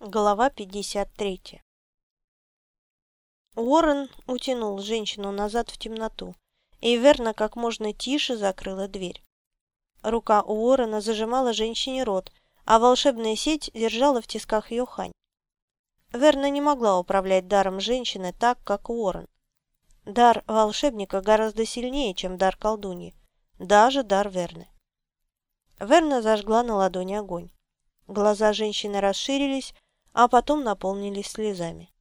Глава 53 Уоррен утянул женщину назад в темноту, и Верна как можно тише закрыла дверь. Рука Уоррена зажимала женщине рот, а волшебная сеть держала в тисках ее хань. Верна не могла управлять даром женщины так, как Уоррен. Дар волшебника гораздо сильнее, чем дар колдуньи, даже дар Верны. Верна зажгла на ладони огонь. Глаза женщины расширились, а потом наполнились слезами.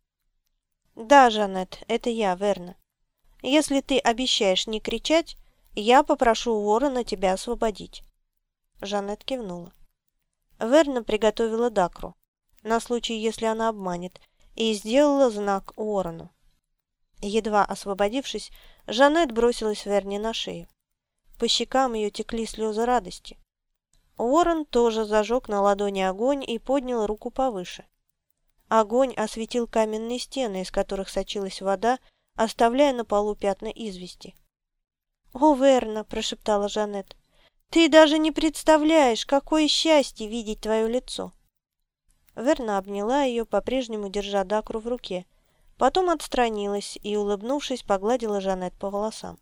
«Да, Жанет, это я, Верна. Если ты обещаешь не кричать, я попрошу Уоррена тебя освободить». Жанет кивнула. Верна приготовила Дакру, на случай, если она обманет, и сделала знак Уоррену. Едва освободившись, Жанет бросилась Верне на шею. По щекам ее текли слезы радости. Уоррен тоже зажег на ладони огонь и поднял руку повыше. Огонь осветил каменные стены, из которых сочилась вода, оставляя на полу пятна извести. «О, Верна!» – прошептала Жанет. «Ты даже не представляешь, какое счастье видеть твое лицо!» Верна обняла ее, по-прежнему держа Дакру в руке. Потом отстранилась и, улыбнувшись, погладила Жанет по волосам.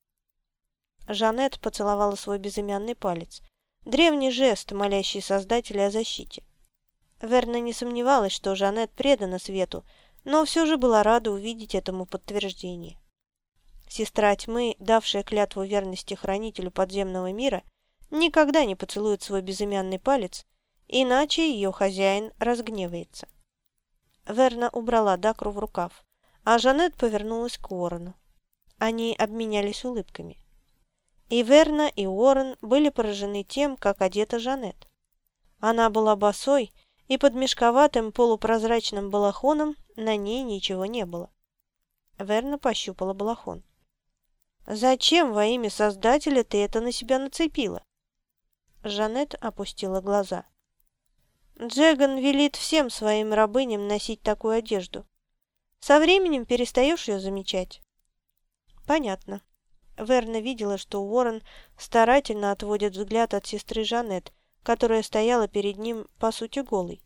Жанет поцеловала свой безымянный палец. Древний жест, молящий Создателя о защите. Верна не сомневалась, что Жанет предана Свету, но все же была рада увидеть этому подтверждение. Сестра тьмы, давшая клятву верности хранителю подземного мира, никогда не поцелует свой безымянный палец, иначе ее хозяин разгневается. Верна убрала Дакру в рукав, а Жанет повернулась к Уоррену. Они обменялись улыбками. И Верна, и Уоррен были поражены тем, как одета Жанет. Она была босой и под мешковатым полупрозрачным балахоном на ней ничего не было. Верна пощупала балахон. «Зачем во имя Создателя ты это на себя нацепила?» Жанет опустила глаза. «Джеган велит всем своим рабыням носить такую одежду. Со временем перестаешь ее замечать». «Понятно». Верна видела, что Уоррен старательно отводит взгляд от сестры Жанет, которая стояла перед ним, по сути, голой.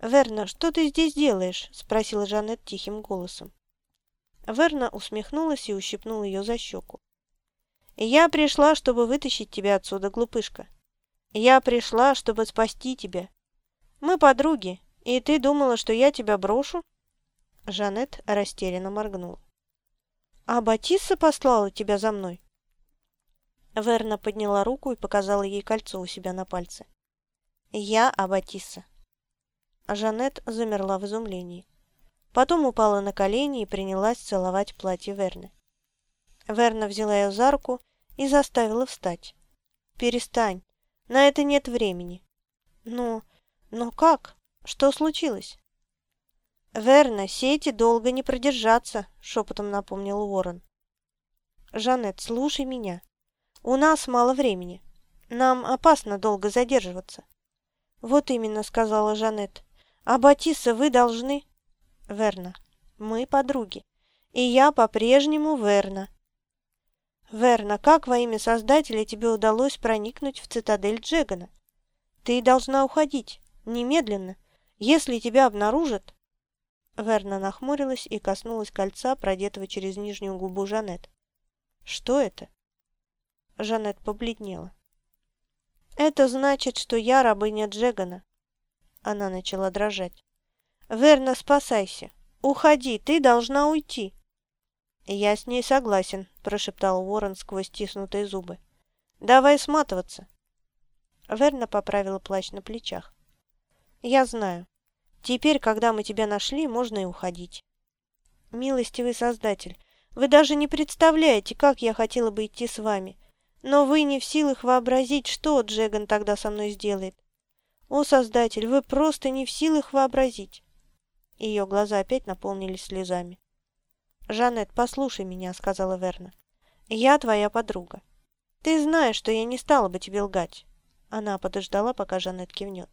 «Верна, что ты здесь делаешь?» – спросила Жанет тихим голосом. Верна усмехнулась и ущипнула ее за щеку. «Я пришла, чтобы вытащить тебя отсюда, глупышка. Я пришла, чтобы спасти тебя. Мы подруги, и ты думала, что я тебя брошу?» Жанет растерянно моргнула. «А Батисса послала тебя за мной?» Верна подняла руку и показала ей кольцо у себя на пальце. «Я Аббатисса». Жанет замерла в изумлении. Потом упала на колени и принялась целовать платье Верны. Верна взяла ее за руку и заставила встать. «Перестань. На это нет времени». «Ну, но как? Что случилось?» «Верна, сети долго не продержаться», — шепотом напомнил Уоррен. «Жанет, слушай меня. У нас мало времени. Нам опасно долго задерживаться». «Вот именно», — сказала Жанет. «А Батисса вы должны...» «Верна, мы подруги. И я по-прежнему Верна». «Верна, как во имя Создателя тебе удалось проникнуть в цитадель Джегана? Ты должна уходить. Немедленно. Если тебя обнаружат...» Верна нахмурилась и коснулась кольца, продетого через нижнюю губу Жанет. «Что это?» Жанет побледнела. «Это значит, что я рабыня Джегана». Она начала дрожать. «Верна, спасайся! Уходи, ты должна уйти!» «Я с ней согласен», – прошептал Уоррен сквозь стиснутые зубы. «Давай сматываться». Верна поправила плащ на плечах. «Я знаю. Теперь, когда мы тебя нашли, можно и уходить. Милостивый Создатель, вы даже не представляете, как я хотела бы идти с вами. Но вы не в силах вообразить, что Джеган тогда со мной сделает. О, Создатель, вы просто не в силах вообразить. Ее глаза опять наполнились слезами. «Жанет, послушай меня», — сказала Верна. «Я твоя подруга. Ты знаешь, что я не стала бы тебе лгать». Она подождала, пока Жанет кивнет.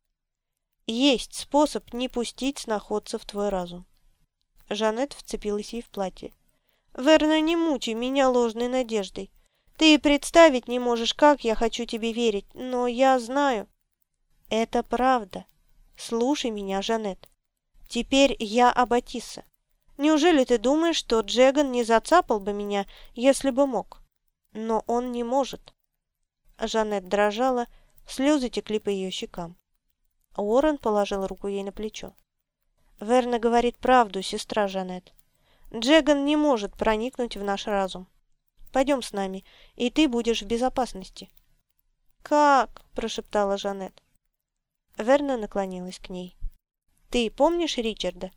Есть способ не пустить сноходца в твой разум. Жанет вцепилась ей в платье. Верно, не мучай меня ложной надеждой. Ты представить не можешь, как я хочу тебе верить, но я знаю. Это правда. Слушай меня, Жанет. Теперь я Аббатиса. Неужели ты думаешь, что Джеган не зацапал бы меня, если бы мог? Но он не может». Жанет дрожала, слезы текли по ее щекам. Уоррен положил руку ей на плечо. «Верна говорит правду, сестра Жанет. Джеган не может проникнуть в наш разум. Пойдем с нами, и ты будешь в безопасности». «Как?» – прошептала Жанет. Верна наклонилась к ней. «Ты помнишь Ричарда?»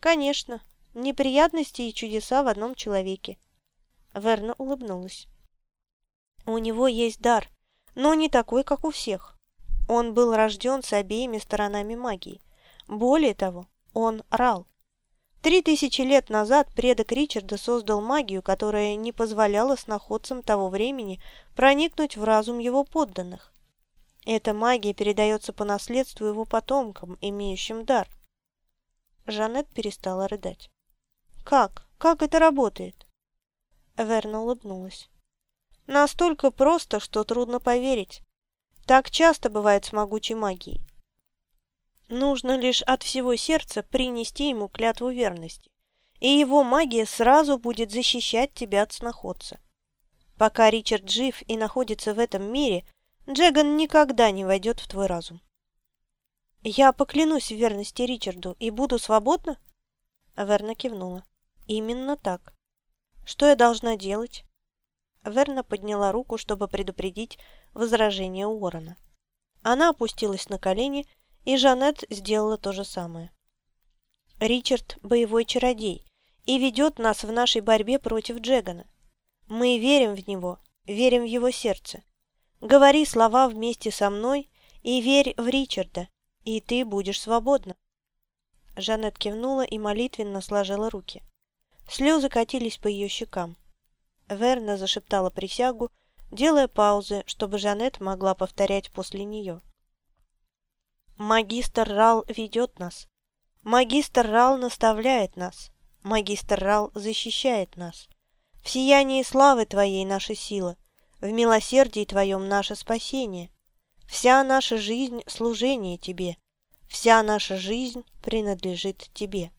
«Конечно. Неприятности и чудеса в одном человеке». Верна улыбнулась. «У него есть дар, но не такой, как у всех. Он был рожден с обеими сторонами магии. Более того, он рал. Три тысячи лет назад предок Ричарда создал магию, которая не позволяла сноходцам того времени проникнуть в разум его подданных. Эта магия передается по наследству его потомкам, имеющим дар. Жанет перестала рыдать. «Как? Как это работает?» Верна улыбнулась. «Настолько просто, что трудно поверить. Так часто бывает с могучей магией. Нужно лишь от всего сердца принести ему клятву верности, и его магия сразу будет защищать тебя от сноходца. Пока Ричард жив и находится в этом мире, Джеган никогда не войдет в твой разум. «Я поклянусь в верности Ричарду и буду свободна?» Верна кивнула. «Именно так. Что я должна делать?» Верна подняла руку, чтобы предупредить возражение Уоррена. Она опустилась на колени и Жанет сделала то же самое. Ричард – боевой чародей и ведет нас в нашей борьбе против Джегана. Мы верим в него, верим в его сердце. Говори слова вместе со мной и верь в Ричарда, и ты будешь свободна. Жанет кивнула и молитвенно сложила руки. Слезы катились по ее щекам. Верна зашептала присягу, делая паузы, чтобы Жанет могла повторять после нее. Магистр Рал ведет нас. Магистр Рал наставляет нас. Магистр Рал защищает нас. В сиянии славы Твоей наша сила, в милосердии Твоем наше спасение. Вся наша жизнь – служение Тебе. Вся наша жизнь принадлежит Тебе.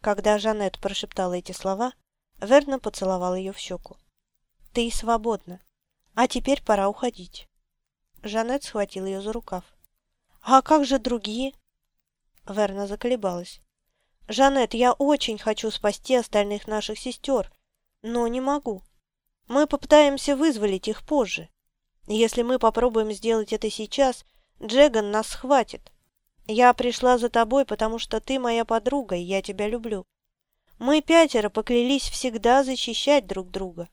Когда Жанет прошептала эти слова, Верна поцеловал ее в щеку. «Ты свободна. А теперь пора уходить». Жанет схватил ее за рукав. «А как же другие?» Верна заколебалась. «Жанет, я очень хочу спасти остальных наших сестер, но не могу. Мы попытаемся вызволить их позже. Если мы попробуем сделать это сейчас, Джеган нас схватит. Я пришла за тобой, потому что ты моя подруга, и я тебя люблю. Мы пятеро поклялись всегда защищать друг друга.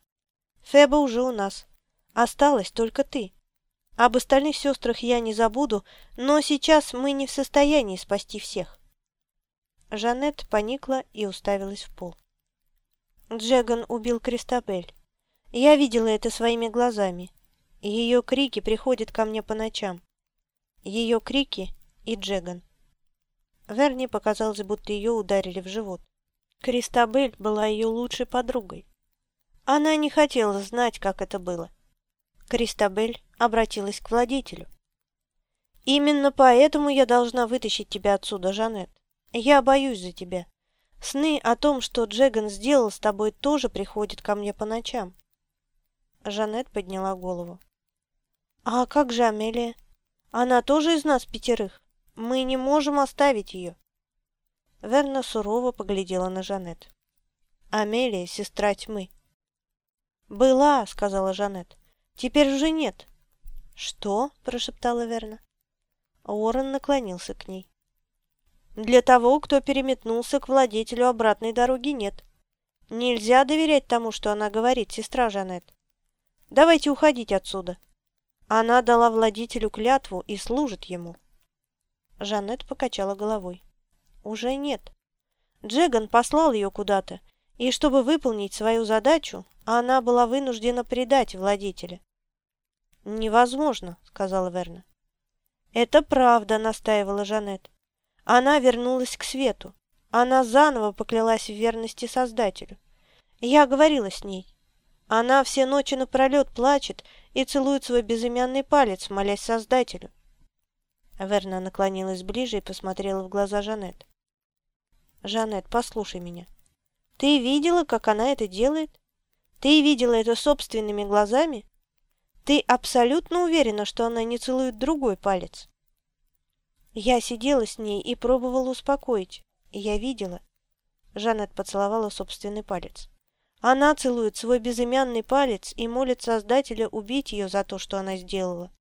Феба уже у нас. Осталась только ты. Об остальных сестрах я не забуду, но сейчас мы не в состоянии спасти всех. Жанет поникла и уставилась в пол. Джеган убил Кристабель. Я видела это своими глазами. Ее крики приходят ко мне по ночам. Ее крики и Джеган. Верни показалось, будто ее ударили в живот. Кристабель была ее лучшей подругой. Она не хотела знать, как это было. Кристабель обратилась к владетелю. «Именно поэтому я должна вытащить тебя отсюда, Жанет. Я боюсь за тебя. Сны о том, что Джеган сделал с тобой, тоже приходят ко мне по ночам». Жанет подняла голову. «А как же Амелия? Она тоже из нас пятерых. Мы не можем оставить ее». Верна сурово поглядела на Жанет. «Амелия – сестра тьмы». «Была», – сказала Жанет. «Теперь уже нет. «Что?» – прошептала Верна. Уоррен наклонился к ней. «Для того, кто переметнулся к владетелю обратной дороги, нет. Нельзя доверять тому, что она говорит, сестра Жанет. Давайте уходить отсюда. Она дала владетелю клятву и служит ему». Жанет покачала головой. «Уже нет. Джеган послал ее куда-то, и чтобы выполнить свою задачу, она была вынуждена предать владетеля. «Невозможно», — сказала Верна. «Это правда», — настаивала Жанет. Она вернулась к свету. Она заново поклялась в верности Создателю. Я говорила с ней. Она все ночи напролет плачет и целует свой безымянный палец, молясь Создателю. Верна наклонилась ближе и посмотрела в глаза Жанет. «Жанет, послушай меня. Ты видела, как она это делает? Ты видела это собственными глазами? Ты абсолютно уверена, что она не целует другой палец?» Я сидела с ней и пробовала успокоить. Я видела. Жанет поцеловала собственный палец. Она целует свой безымянный палец и молит Создателя убить ее за то, что она сделала.